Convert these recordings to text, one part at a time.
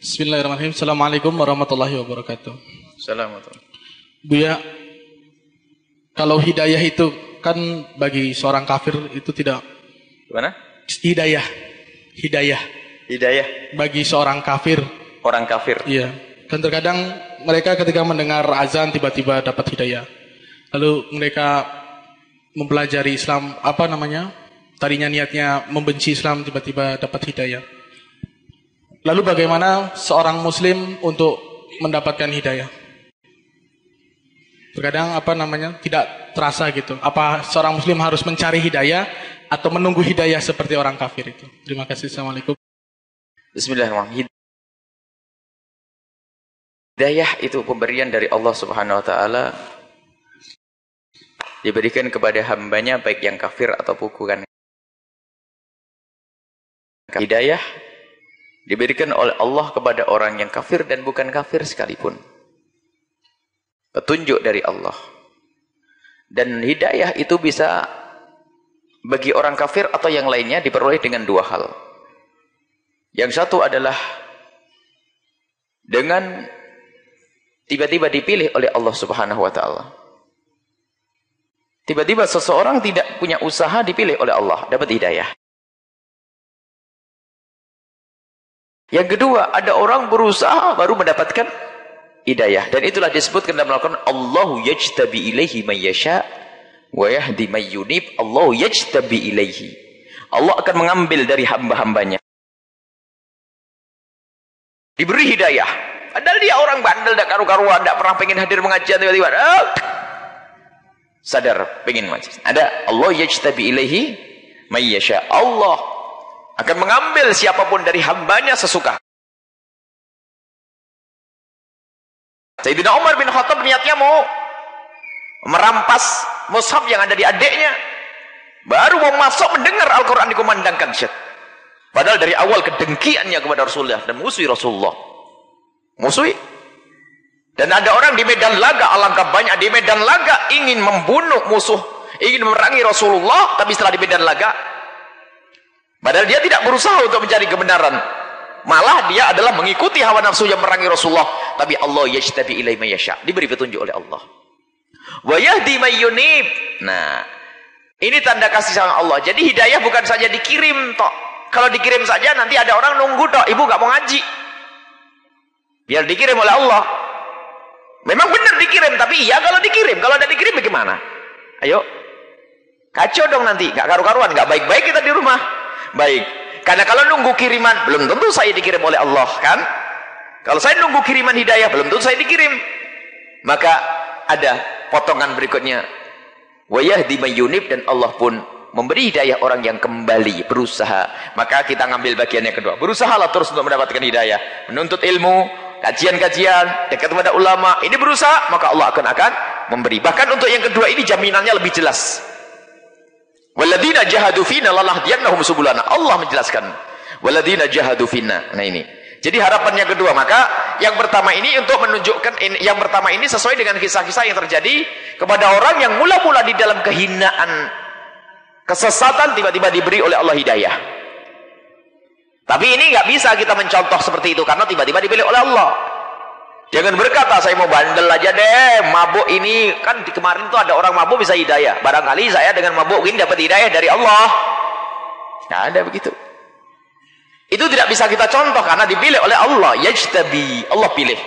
Bismillahirrahmanirrahim. Assalamualaikum warahmatullahi wabarakatuh. Assalamualaikum. Buya, kalau hidayah itu kan bagi seorang kafir itu tidak Gimana? hidayah. Hidayah Hidayah bagi seorang kafir. orang kafir. Iya. Dan terkadang mereka ketika mendengar azan tiba-tiba dapat hidayah. Lalu mereka mempelajari Islam apa namanya? Tadinya niatnya membenci Islam tiba-tiba dapat hidayah. Lalu bagaimana seorang muslim untuk mendapatkan hidayah? Terkadang apa namanya? tidak terasa gitu. Apa seorang muslim harus mencari hidayah atau menunggu hidayah seperti orang kafir itu? Terima kasih. Assalamualaikum. Bismillahirrahmanirrahim. Hidayah itu pemberian dari Allah Subhanahu wa taala diberikan kepada hambanya baik yang kafir atau bukan. Hidayah diberikan oleh Allah kepada orang yang kafir dan bukan kafir sekalipun. Petunjuk dari Allah. Dan hidayah itu bisa bagi orang kafir atau yang lainnya diperoleh dengan dua hal. Yang satu adalah dengan tiba-tiba dipilih oleh Allah Subhanahu wa taala. Tiba-tiba seseorang tidak punya usaha dipilih oleh Allah, dapat hidayah. Yang kedua, ada orang berusaha baru mendapatkan hidayah dan itulah disebutkan dalam Al-Qur'an Allahu yajtabi ilaihi may yasha wa yahdi may yunib. Allahu yajtabi ilaihi. Allah akan mengambil dari hamba-hambanya. Diberi hidayah. Padahal dia orang bandel, tak karu-karuan, tak pernah pengen hadir mengajian tiba-tiba. Ah, sadar pengen ngaji. Ada Allah yajtabi ilaihi may yasha. Allah akan mengambil siapapun dari hambanya sesuka. Sayyidina Umar bin Khattab niatnya mau merampas mushaf yang ada di adiknya. Baru mau masuk mendengar Al-Quran dikumandangkan syed. Padahal dari awal kedengkiannya kepada Rasulullah dan musuhi Rasulullah. Musuhi. Dan ada orang di medan laga, alangkah banyak di medan laga ingin membunuh musuh, ingin memerangi Rasulullah, tapi setelah di medan laga, padahal dia tidak berusaha untuk mencari kebenaran. Malah dia adalah mengikuti hawa nafsu yang merangi Rasulullah. Tapi Allah yajtabi ilai mayasya. Diberi petunjuk oleh Allah. Wa yahdi mayyunib. Nah, ini tanda kasih sayang Allah. Jadi hidayah bukan saja dikirim tok. Kalau dikirim saja nanti ada orang nunggu tok. Ibu gak mau ngaji. Biar dikirim oleh Allah. Memang benar dikirim, tapi iya kalau dikirim. Kalau tidak dikirim bagaimana? Ayo. Kacau dong nanti. Gak karu-karuan. Gak baik-baik kita di rumah. Baik. Karena kalau nunggu kiriman, belum tentu saya dikirim oleh Allah, kan? Kalau saya nunggu kiriman hidayah, belum tentu saya dikirim. Maka ada potongan berikutnya. Wayahdi mayyunib dan Allah pun memberi hidayah orang yang kembali berusaha. Maka kita ngambil bagian yang kedua. Berusahalah terus untuk mendapatkan hidayah. Menuntut ilmu, kajian-kajian, dekat kepada ulama. Ini berusaha, maka Allah akan akan memberi. Bahkan untuk yang kedua ini jaminannya lebih jelas. Waladina jahadu fina lalahdiyannahum subulana. Allah menjelaskan. Waladina jahadu fina. Nah ini. Jadi harapan yang kedua, maka yang pertama ini untuk menunjukkan yang pertama ini sesuai dengan kisah-kisah yang terjadi kepada orang yang mula-mula di dalam kehinaan kesesatan tiba-tiba diberi oleh Allah hidayah. Tapi ini nggak bisa kita mencontoh seperti itu karena tiba-tiba dipilih oleh Allah. Jangan berkata saya mau bandel aja deh, mabuk ini kan di kemarin tuh ada orang mabuk bisa hidayah. Barangkali saya dengan mabuk ini dapat hidayah dari Allah. Nggak ada begitu. Itu tidak bisa kita contoh karena dipilih oleh Allah. Yajtabi, Allah pilih.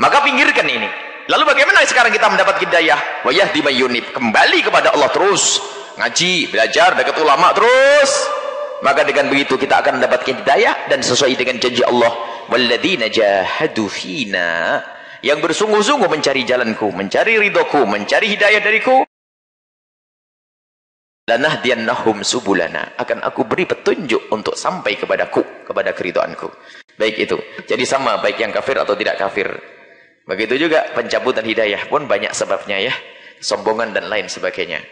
Maka pinggirkan ini. Lalu bagaimana sekarang kita mendapat hidayah? Wa yahdi mayyunib. Kembali kepada Allah terus. Ngaji, belajar, dekat ulama terus. Maka dengan begitu kita akan mendapatkan hidayah dan sesuai dengan janji Allah. Walladzina jahadu fina. Yang bersungguh-sungguh mencari jalanku, mencari ridhoku, mencari hidayah dariku. Lanahdiyannahum subulana. Akan aku beri petunjuk untuk sampai kepadaku, kepada keridoanku. Baik itu. Jadi sama baik yang kafir atau tidak kafir. Begitu juga pencabutan hidayah pun banyak sebabnya ya. Sombongan dan lain sebagainya.